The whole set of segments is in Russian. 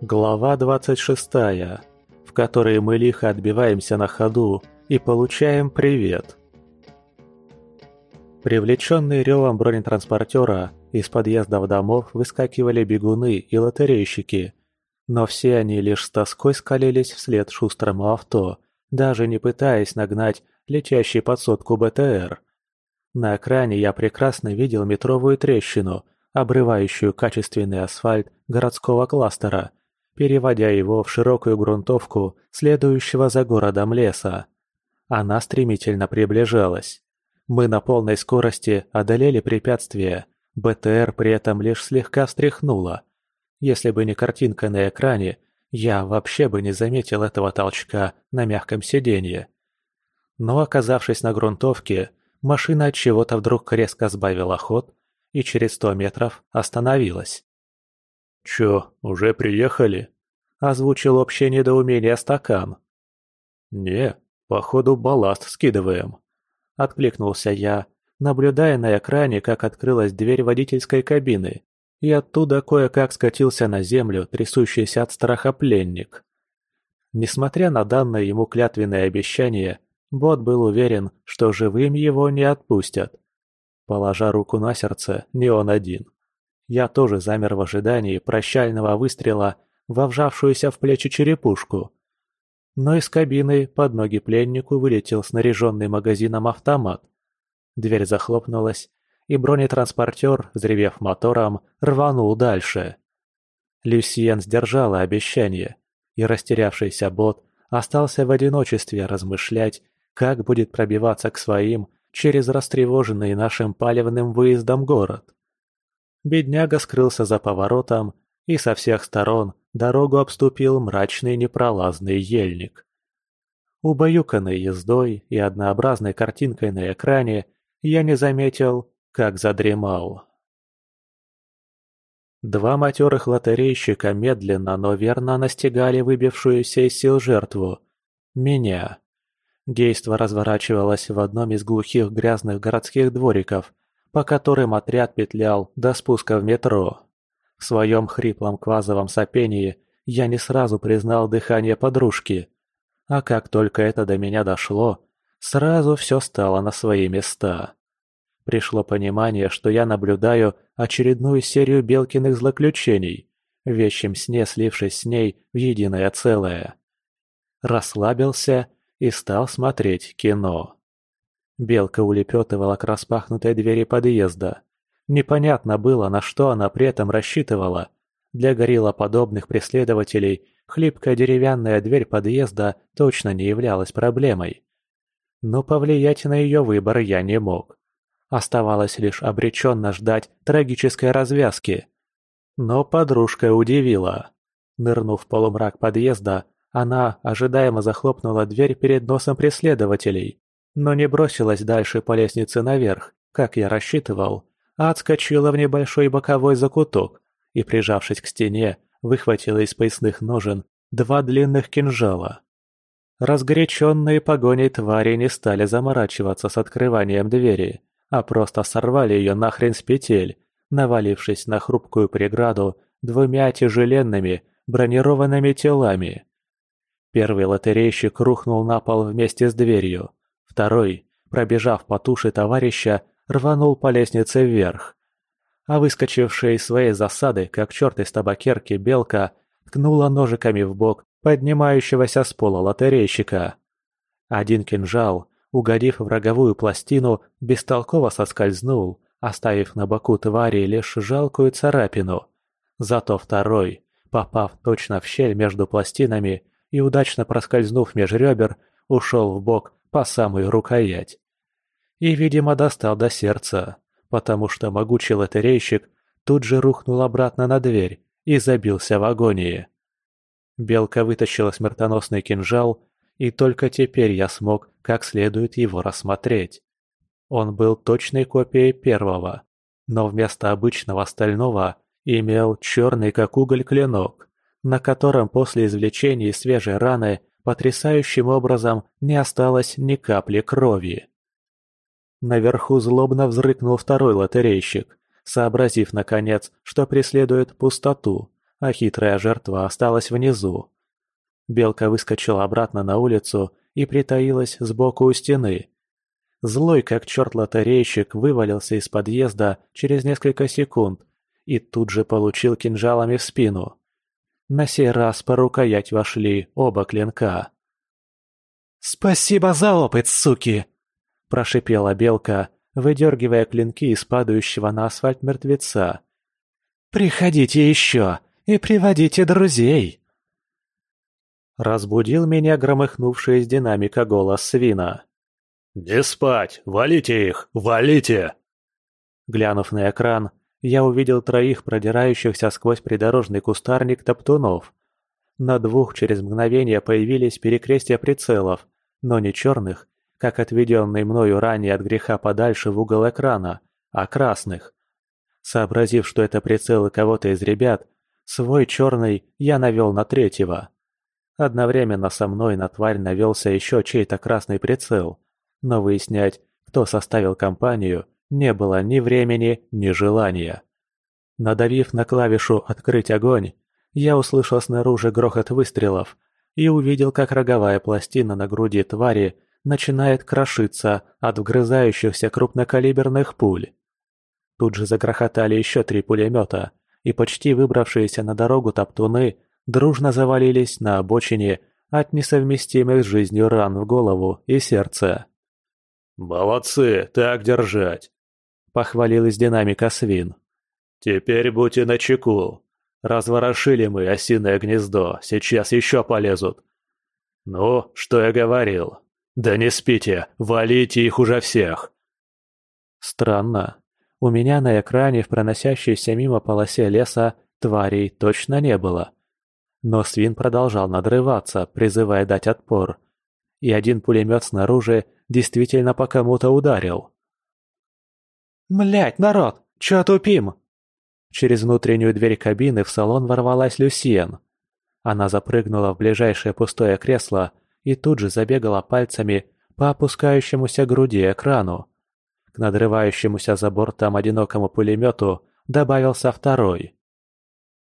Глава 26, в которой мы лихо отбиваемся на ходу и получаем привет. Привлеченные ревом бронетранспортера, из подъездов домов выскакивали бегуны и лотерейщики, но все они лишь с тоской скалились вслед шустрому авто, даже не пытаясь нагнать летящий под сотку БТР. На экране я прекрасно видел метровую трещину, обрывающую качественный асфальт городского кластера, переводя его в широкую грунтовку следующего за городом леса. Она стремительно приближалась. Мы на полной скорости одолели препятствие, БТР при этом лишь слегка встряхнуло. Если бы не картинка на экране, я вообще бы не заметил этого толчка на мягком сиденье. Но оказавшись на грунтовке, машина от чего-то вдруг резко сбавила ход и через сто метров остановилась. «Чё, уже приехали?» – озвучил общее недоумение стакан. «Не, походу балласт скидываем», – откликнулся я, наблюдая на экране, как открылась дверь водительской кабины, и оттуда кое-как скатился на землю трясущийся от страха пленник. Несмотря на данное ему клятвенное обещание, Бот был уверен, что живым его не отпустят. Положа руку на сердце, не он один. Я тоже замер в ожидании прощального выстрела во вжавшуюся в плечи черепушку. Но из кабины под ноги пленнику вылетел снаряженный магазином автомат. Дверь захлопнулась, и бронетранспортер, взревев мотором, рванул дальше. Люсьен сдержала обещание, и растерявшийся бот остался в одиночестве размышлять, как будет пробиваться к своим через растревоженный нашим палевным выездом город. Бедняга скрылся за поворотом, и со всех сторон дорогу обступил мрачный непролазный ельник. Убаюканный ездой и однообразной картинкой на экране, я не заметил, как задремал. Два матерых лотерейщика медленно, но верно настигали выбившуюся из сил жертву. Меня. Действо разворачивалось в одном из глухих грязных городских двориков, по которым отряд петлял до спуска в метро. В своем хриплом квазовом сопении я не сразу признал дыхание подружки. А как только это до меня дошло, сразу все стало на свои места. Пришло понимание, что я наблюдаю очередную серию Белкиных злоключений, в вещем сне слившись с ней в единое целое. Расслабился и стал смотреть кино. Белка улепетывала к распахнутой двери подъезда. Непонятно было, на что она при этом рассчитывала. Для гориллоподобных преследователей хлипкая деревянная дверь подъезда точно не являлась проблемой. Но повлиять на ее выбор я не мог. Оставалось лишь обреченно ждать трагической развязки. Но подружка удивила. Нырнув в полумрак подъезда, она ожидаемо захлопнула дверь перед носом преследователей, но не бросилась дальше по лестнице наверх, как я рассчитывал, а отскочила в небольшой боковой закуток и, прижавшись к стене, выхватила из поясных ножен два длинных кинжала. Разгоряченные погоней твари не стали заморачиваться с открыванием двери, а просто сорвали ее нахрен с петель, навалившись на хрупкую преграду двумя тяжеленными бронированными телами. Первый лотерейщик рухнул на пол вместе с дверью, второй, пробежав по туше товарища, рванул по лестнице вверх. А выскочившая из своей засады, как черт из табакерки, белка ткнула ножиками в бок поднимающегося с пола лотерейщика. Один кинжал угодив в роговую пластину, бестолково соскользнул, оставив на боку твари лишь жалкую царапину. Зато второй, попав точно в щель между пластинами и удачно проскользнув меж ребер, ушел в бок по самую рукоять. И, видимо, достал до сердца, потому что могучий лотерейщик тут же рухнул обратно на дверь и забился в агонии. Белка вытащила смертоносный кинжал и только теперь я смог как следует его рассмотреть. Он был точной копией первого, но вместо обычного стального имел черный как уголь клинок, на котором после извлечения свежей раны потрясающим образом не осталось ни капли крови. Наверху злобно взрыкнул второй лотерейщик, сообразив, наконец, что преследует пустоту, а хитрая жертва осталась внизу. Белка выскочила обратно на улицу и притаилась сбоку у стены. Злой, как черт лотерейщик, вывалился из подъезда через несколько секунд и тут же получил кинжалами в спину. На сей раз по рукоять вошли оба клинка. «Спасибо за опыт, суки!» – прошипела белка, выдергивая клинки из падающего на асфальт мертвеца. «Приходите еще и приводите друзей!» Разбудил меня громыхнувший из динамика голос свина. «Не спать! Валите их! Валите!» Глянув на экран, я увидел троих продирающихся сквозь придорожный кустарник топтунов. На двух через мгновение появились перекрестия прицелов, но не черных, как отведенный мною ранее от греха подальше в угол экрана, а красных. Сообразив, что это прицелы кого-то из ребят, свой черный я навел на третьего. Одновременно со мной на тварь навелся еще чей-то красный прицел, но выяснять, кто составил компанию, не было ни времени, ни желания. Надавив на клавишу «Открыть огонь», я услышал снаружи грохот выстрелов и увидел, как роговая пластина на груди твари начинает крошиться от вгрызающихся крупнокалиберных пуль. Тут же загрохотали еще три пулемета, и почти выбравшиеся на дорогу топтуны дружно завалились на обочине от несовместимых с жизнью ран в голову и сердце. «Молодцы, так держать!» — похвалил из динамика свин. «Теперь будьте начеку. Разворошили мы осиное гнездо, сейчас еще полезут. Ну, что я говорил? Да не спите, валите их уже всех!» Странно. У меня на экране в проносящейся мимо полосе леса тварей точно не было. Но свин продолжал надрываться, призывая дать отпор. И один пулемет снаружи действительно по кому-то ударил. «Млять, народ, чё тупим?» Через внутреннюю дверь кабины в салон ворвалась Люсиен. Она запрыгнула в ближайшее пустое кресло и тут же забегала пальцами по опускающемуся груди экрану. К надрывающемуся за бортом одинокому пулемету добавился второй.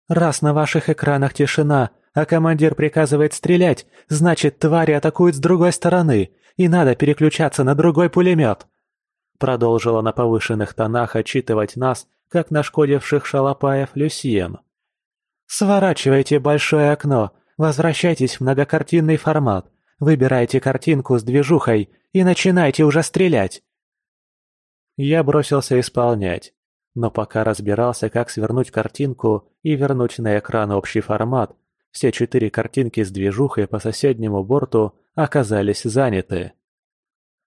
«Раз на ваших экранах тишина, а командир приказывает стрелять, значит, твари атакуют с другой стороны, и надо переключаться на другой пулемет!» Продолжила на повышенных тонах отчитывать нас как нашкодивших шалопаев Люсьен. «Сворачивайте большое окно, возвращайтесь в многокартинный формат, выбирайте картинку с движухой и начинайте уже стрелять!» Я бросился исполнять, но пока разбирался, как свернуть картинку и вернуть на экран общий формат, все четыре картинки с движухой по соседнему борту оказались заняты.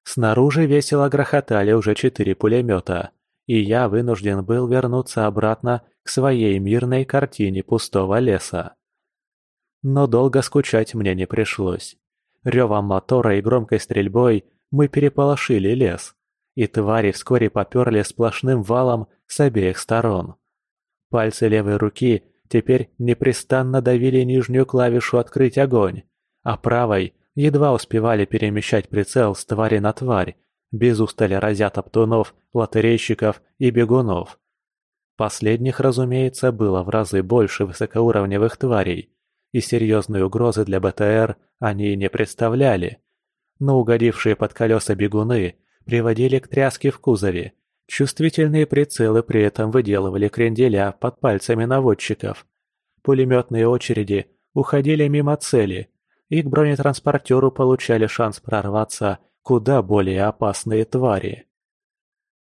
Снаружи весело грохотали уже четыре пулемета – и я вынужден был вернуться обратно к своей мирной картине пустого леса. Но долго скучать мне не пришлось. Ревом мотора и громкой стрельбой мы переполошили лес, и твари вскоре поперли сплошным валом с обеих сторон. Пальцы левой руки теперь непрестанно давили нижнюю клавишу «Открыть огонь», а правой едва успевали перемещать прицел с твари на тварь, без устали разят оптунов, лотерейщиков и бегунов. Последних, разумеется, было в разы больше высокоуровневых тварей, и серьезной угрозы для БТР они не представляли. Но угодившие под колеса бегуны приводили к тряске в кузове. Чувствительные прицелы при этом выделывали кренделя под пальцами наводчиков. Пулеметные очереди уходили мимо цели, и к бронетранспортеру получали шанс прорваться куда более опасные твари.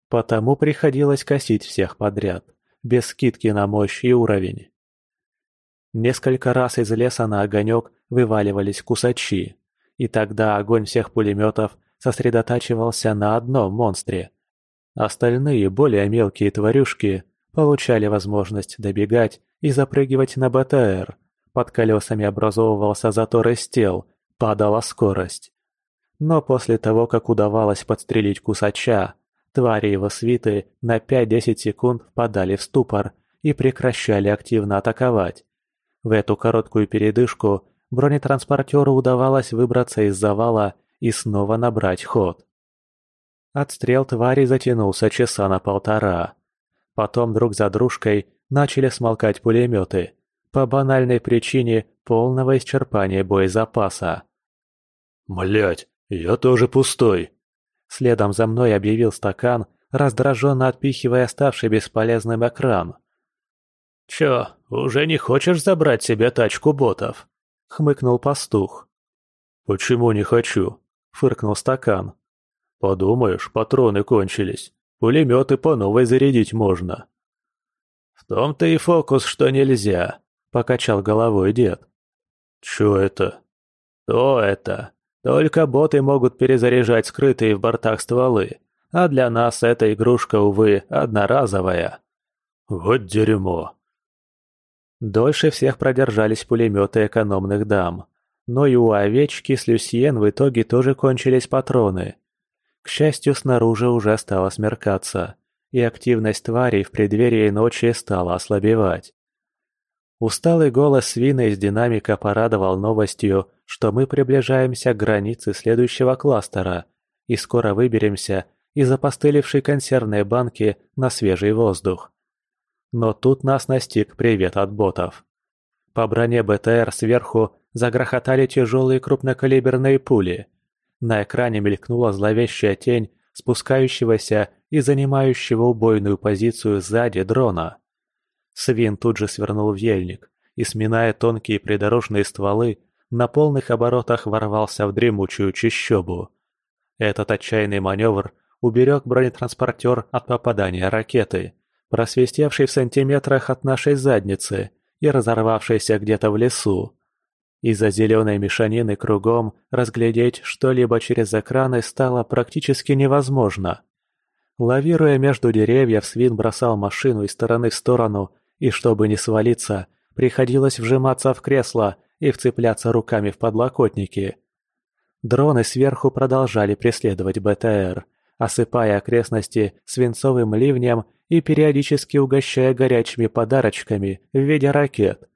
Потому приходилось косить всех подряд, без скидки на мощь и уровень. Несколько раз из леса на огонек вываливались кусачи, и тогда огонь всех пулеметов сосредотачивался на одном монстре. Остальные, более мелкие тварюшки, получали возможность добегать и запрыгивать на БТР. Под колесами образовывался затор из тел, падала скорость. Но после того, как удавалось подстрелить кусача, твари его свиты на 5-10 секунд впадали в ступор и прекращали активно атаковать. В эту короткую передышку бронетранспортеру удавалось выбраться из завала и снова набрать ход. Отстрел твари затянулся часа на полтора. Потом друг за дружкой начали смолкать пулеметы. По банальной причине полного исчерпания боезапаса. «Млять, я тоже пустой!» Следом за мной объявил стакан, раздраженно отпихивая оставший бесполезным экран. «Чё, уже не хочешь забрать себе тачку ботов?» — хмыкнул пастух. «Почему не хочу?» — фыркнул стакан. «Подумаешь, патроны кончились. Пулеметы по новой зарядить можно». «В том-то и фокус, что нельзя», — покачал головой дед. «Чё это?» «То это. Только боты могут перезаряжать скрытые в бортах стволы, а для нас эта игрушка, увы, одноразовая». «Вот дерьмо!» Дольше всех продержались пулеметы экономных дам. Но и у овечки с Люсьен в итоге тоже кончились патроны. К счастью, снаружи уже стало смеркаться, и активность тварей в преддверии ночи стала ослабевать. Усталый голос свина из динамика порадовал новостью, что мы приближаемся к границе следующего кластера и скоро выберемся из опостылевшей консервной банки на свежий воздух. Но тут нас настиг привет от ботов. По броне БТР сверху загрохотали тяжелые крупнокалиберные пули. На экране мелькнула зловещая тень спускающегося и занимающего убойную позицию сзади дрона. Свин тут же свернул в ельник и, сминая тонкие придорожные стволы, на полных оборотах ворвался в дремучую чащобу. Этот отчаянный маневр уберег бронетранспортер от попадания ракеты, просвистевшей в сантиметрах от нашей задницы и разорвавшейся где-то в лесу. Из-за зеленой мешанины кругом разглядеть что-либо через экраны стало практически невозможно. Лавируя между деревьев, свин бросал машину из стороны в сторону, и чтобы не свалиться, приходилось вжиматься в кресло и вцепляться руками в подлокотники. Дроны сверху продолжали преследовать БТР, осыпая окрестности свинцовым ливнем и периодически угощая горячими подарочками в виде ракет.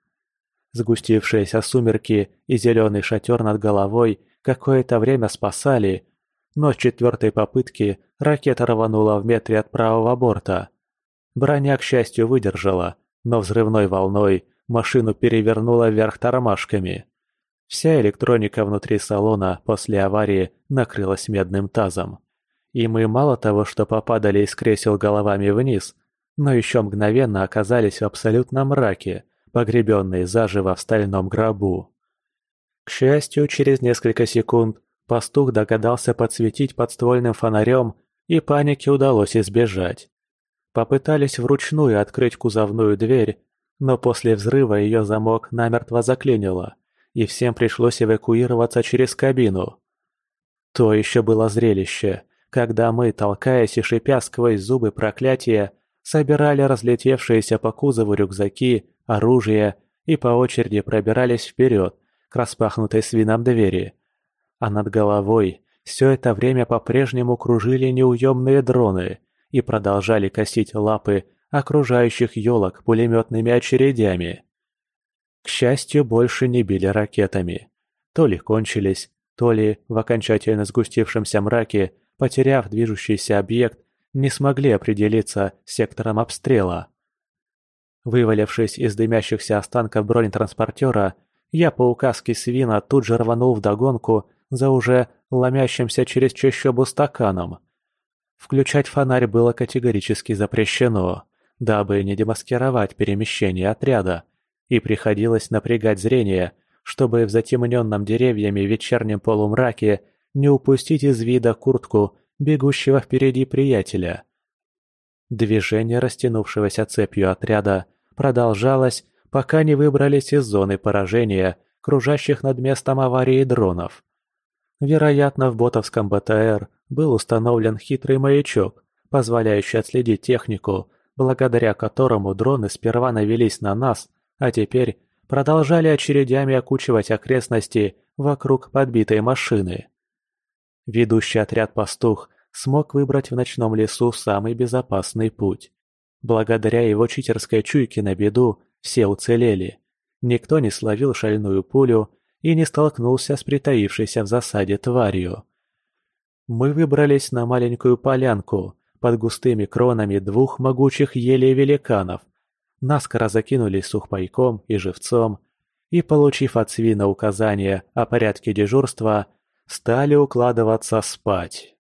Сгустившиеся сумерки и зеленый шатер над головой какое-то время спасали, но с четвертой попытки ракета рванула в метре от правого борта. Броня, к счастью, выдержала, но взрывной волной машину перевернуло вверх тормашками. Вся электроника внутри салона после аварии накрылась медным тазом. И мы мало того, что попадали из кресел головами вниз, но еще мгновенно оказались в абсолютном мраке, погребенные заживо в стальном гробу. К счастью, через несколько секунд пастух догадался подсветить подствольным фонарем, и панике удалось избежать. Попытались вручную открыть кузовную дверь, но после взрыва ее замок намертво заклинило, и всем пришлось эвакуироваться через кабину. То еще было зрелище, когда мы, толкаясь и шипя сквозь зубы проклятия, собирали разлетевшиеся по кузову рюкзаки, оружие и по очереди пробирались вперед к распахнутой свином двери. А над головой все это время по-прежнему кружили неуемные дроны и продолжали косить лапы окружающих елок пулеметными очередями. К счастью, больше не били ракетами. То ли кончились, то ли в окончательно сгустившемся мраке, потеряв движущийся объект, не смогли определиться сектором обстрела. Вывалившись из дымящихся останков бронетранспортера, я по указке свина тут же рванул вдогонку за уже ломящимся через чащобу стаканом. Включать фонарь было категорически запрещено, дабы не демаскировать перемещение отряда, и приходилось напрягать зрение, чтобы в затемненном деревьями вечернем полумраке не упустить из вида куртку бегущего впереди приятеля. Движение растянувшегося цепью отряда продолжалось, пока не выбрались из зоны поражения, кружащих над местом аварии дронов. Вероятно, в ботовском БТР был установлен хитрый маячок, позволяющий отследить технику, благодаря которому дроны сперва навелись на нас, а теперь продолжали очередями окучивать окрестности вокруг подбитой машины. Ведущий отряд «Пастух» смог выбрать в ночном лесу самый безопасный путь. Благодаря его читерской чуйке на беду все уцелели. Никто не словил шальную пулю и не столкнулся с притаившейся в засаде тварью. Мы выбрались на маленькую полянку под густыми кронами двух могучих елей великанов, наскоро закинулись сухпайком и живцом и, получив от свина указание о порядке дежурства, стали укладываться спать.